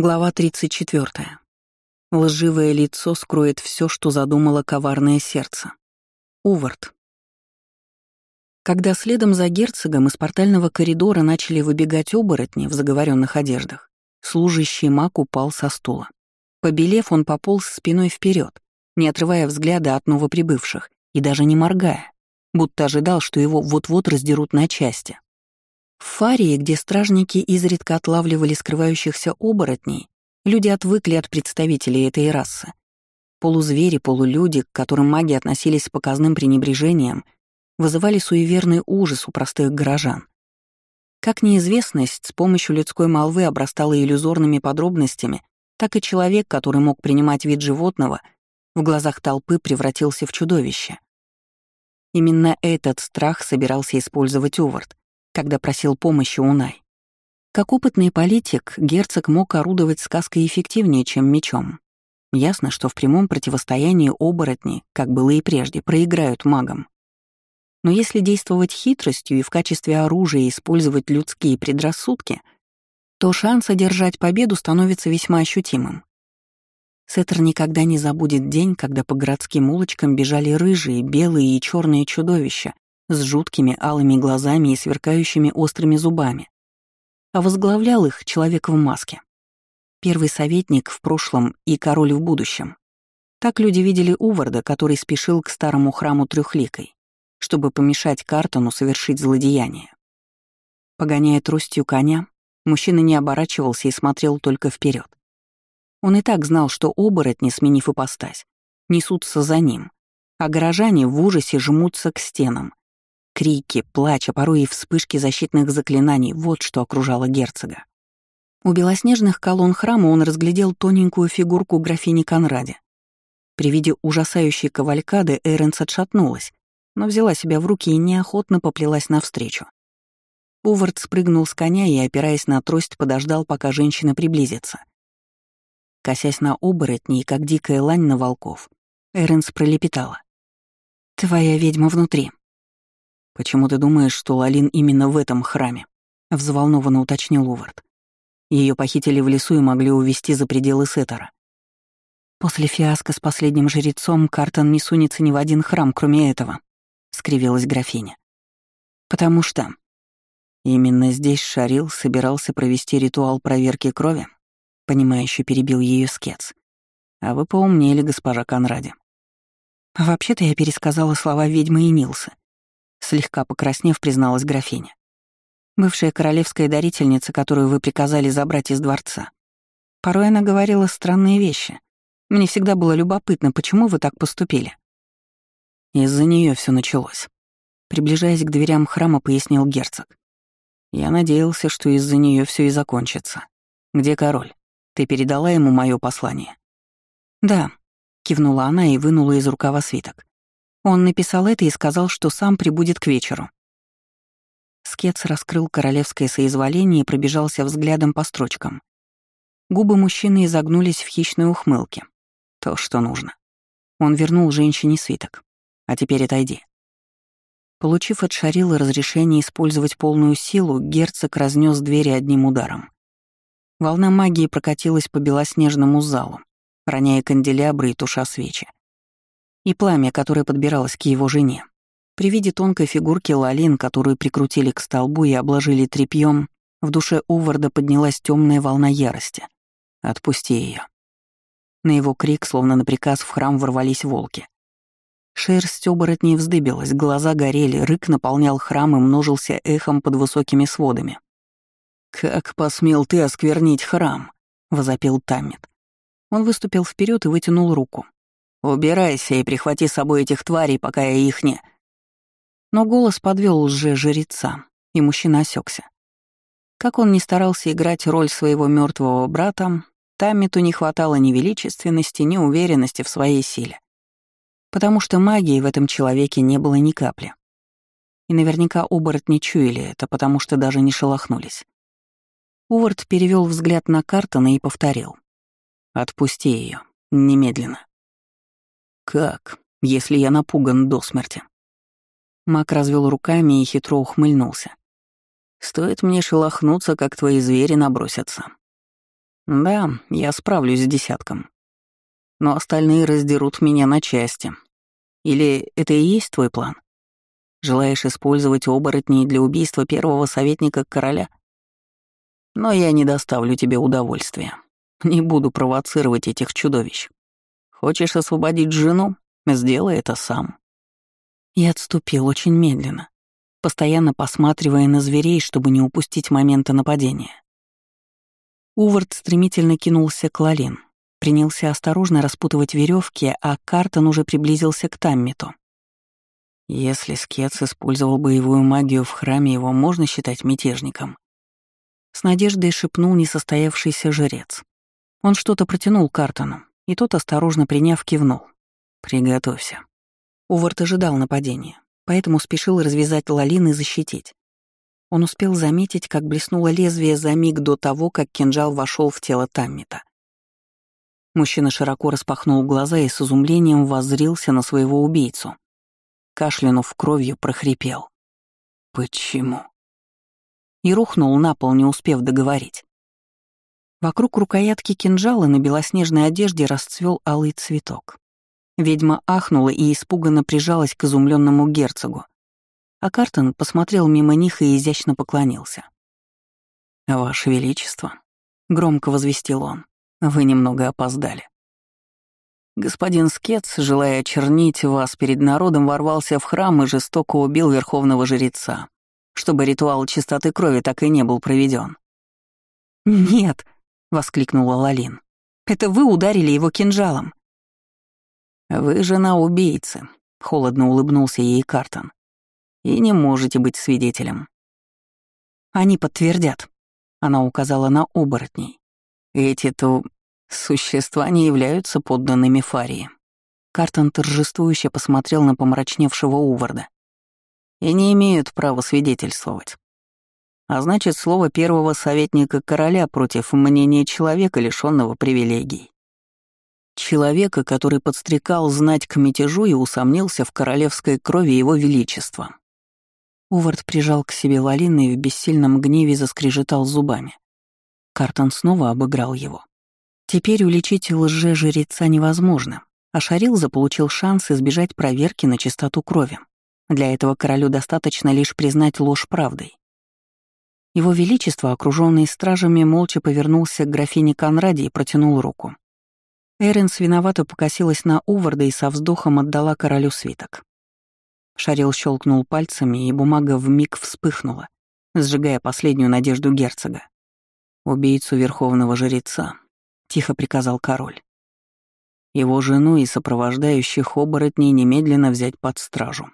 Глава 34. Лживое лицо скроет все, что задумало коварное сердце. Увард. Когда следом за герцогом из портального коридора начали выбегать оборотни в заговоренных одеждах, служащий маг упал со стула. Побелев, он пополз спиной вперед, не отрывая взгляда от новоприбывших и даже не моргая, будто ожидал, что его вот-вот раздерут на части. В Фарии, где стражники изредка отлавливали скрывающихся оборотней, люди отвыкли от представителей этой расы. Полузвери, полулюди, к которым маги относились с показным пренебрежением, вызывали суеверный ужас у простых горожан. Как неизвестность с помощью людской молвы обрастала иллюзорными подробностями, так и человек, который мог принимать вид животного, в глазах толпы превратился в чудовище. Именно этот страх собирался использовать Увард, когда просил помощи у Най. Как опытный политик, герцог мог орудовать сказкой эффективнее, чем мечом. Ясно, что в прямом противостоянии оборотни, как было и прежде, проиграют магам. Но если действовать хитростью и в качестве оружия использовать людские предрассудки, то шанс одержать победу становится весьма ощутимым. Сеттер никогда не забудет день, когда по городским улочкам бежали рыжие, белые и черные чудовища с жуткими алыми глазами и сверкающими острыми зубами. А возглавлял их человек в маске. Первый советник в прошлом и король в будущем. Так люди видели Уварда, который спешил к старому храму Трехликой, чтобы помешать Картону совершить злодеяние. Погоняя тростью коня, мужчина не оборачивался и смотрел только вперед. Он и так знал, что оборотни, сменив ипостась, несутся за ним, а горожане в ужасе жмутся к стенам, Крики, плач, а порой и вспышки защитных заклинаний — вот что окружало герцога. У белоснежных колонн храма он разглядел тоненькую фигурку графини Конраде. При виде ужасающей кавалькады Эренс отшатнулась, но взяла себя в руки и неохотно поплелась навстречу. Увард спрыгнул с коня и, опираясь на трость, подождал, пока женщина приблизится. Косясь на оборотней, как дикая лань на волков, Эренс пролепетала. «Твоя ведьма внутри. «Почему ты думаешь, что Лалин именно в этом храме?» — взволнованно уточнил Увард. Ее похитили в лесу и могли увезти за пределы Сеттера. «После фиаско с последним жрецом Картон не сунется ни в один храм, кроме этого», — скривилась графиня. «Потому что...» Именно здесь Шарил собирался провести ритуал проверки крови, понимающе перебил ее скетс. А вы поумнели, госпожа Конраде. Вообще-то я пересказала слова ведьмы и Нилса. Слегка покраснев, призналась графиня. Бывшая королевская дарительница, которую вы приказали забрать из дворца. Порой она говорила странные вещи. Мне всегда было любопытно, почему вы так поступили. Из-за нее все началось. Приближаясь к дверям храма, пояснил герцог. Я надеялся, что из-за нее все и закончится. Где король? Ты передала ему мое послание? Да, кивнула она и вынула из рукава свиток. Он написал это и сказал, что сам прибудет к вечеру. Скетс раскрыл королевское соизволение и пробежался взглядом по строчкам. Губы мужчины изогнулись в хищной ухмылке. То, что нужно. Он вернул женщине свиток. А теперь отойди. Получив от Шарила разрешение использовать полную силу, герцог разнес двери одним ударом. Волна магии прокатилась по белоснежному залу, роняя канделябры и туша свечи и пламя, которое подбиралось к его жене. При виде тонкой фигурки Лалин, которую прикрутили к столбу и обложили тряпьем, в душе Уварда поднялась темная волна ярости. «Отпусти ее. На его крик, словно на приказ, в храм ворвались волки. Шерсть оборотней вздыбилась, глаза горели, рык наполнял храм и множился эхом под высокими сводами. «Как посмел ты осквернить храм?» — возопил Таммит. Он выступил вперед и вытянул руку. Убирайся и прихвати с собой этих тварей, пока я их не...» Но голос подвел лже-жреца, и мужчина осекся. Как он ни старался играть роль своего мертвого брата, Таммиту не хватало ни величественности, ни уверенности в своей силе. Потому что магии в этом человеке не было ни капли. И наверняка оборотни чуяли это, потому что даже не шелохнулись. Увард перевел взгляд на Картона и повторил. «Отпусти ее немедленно». «Как, если я напуган до смерти?» Мак развел руками и хитро ухмыльнулся. «Стоит мне шелохнуться, как твои звери набросятся». Да, я справлюсь с десятком. Но остальные раздерут меня на части. Или это и есть твой план? Желаешь использовать оборотней для убийства первого советника короля? Но я не доставлю тебе удовольствия. Не буду провоцировать этих чудовищ. Хочешь освободить жену? Сделай это сам. Я отступил очень медленно, постоянно посматривая на зверей, чтобы не упустить момента нападения. Увард стремительно кинулся к Лалин, принялся осторожно распутывать веревки, а Картон уже приблизился к Таммиту. Если Скетс использовал боевую магию в храме, его можно считать мятежником. С надеждой шепнул несостоявшийся жрец. Он что-то протянул Картону, и тот, осторожно приняв, кивнул. «Приготовься». Увард ожидал нападения, поэтому спешил развязать Лалин и защитить. Он успел заметить, как блеснуло лезвие за миг до того, как кинжал вошел в тело Таммита. Мужчина широко распахнул глаза и с изумлением воззрился на своего убийцу. Кашлянув кровью, прохрипел. «Почему?» И рухнул на пол, не успев договорить. Вокруг рукоятки кинжала на белоснежной одежде расцвел алый цветок. Ведьма ахнула и испуганно прижалась к изумленному герцогу, а Картон посмотрел мимо них и изящно поклонился. «Ваше Величество», — громко возвестил он, — «вы немного опоздали». Господин Скетс, желая очернить вас перед народом, ворвался в храм и жестоко убил верховного жреца, чтобы ритуал чистоты крови так и не был проведен. «Нет», — воскликнула Лалин, — «это вы ударили его кинжалом». «Вы жена убийцы», — холодно улыбнулся ей Картон и не можете быть свидетелем. Они подтвердят. Она указала на оборотней. Эти-то существа не являются подданными Фарии. Картон торжествующе посмотрел на помрачневшего Уварда. И не имеют права свидетельствовать. А значит, слово первого советника короля против мнения человека, лишенного привилегий. Человека, который подстрекал знать к мятежу и усомнился в королевской крови его величества. Увард прижал к себе Лалины и в бессильном гневе заскрежетал зубами. Картон снова обыграл его. Теперь уличить лже-жреца невозможно, а Шарил заполучил шанс избежать проверки на чистоту крови. Для этого королю достаточно лишь признать ложь правдой. Его Величество, окруженный стражами, молча повернулся к графине Конраде и протянул руку. Эренс виновато покосилась на Уварда и со вздохом отдала королю свиток. Шарил щелкнул пальцами, и бумага вмиг вспыхнула, сжигая последнюю надежду герцога. «Убийцу верховного жреца», — тихо приказал король. «Его жену и сопровождающих оборотней немедленно взять под стражу».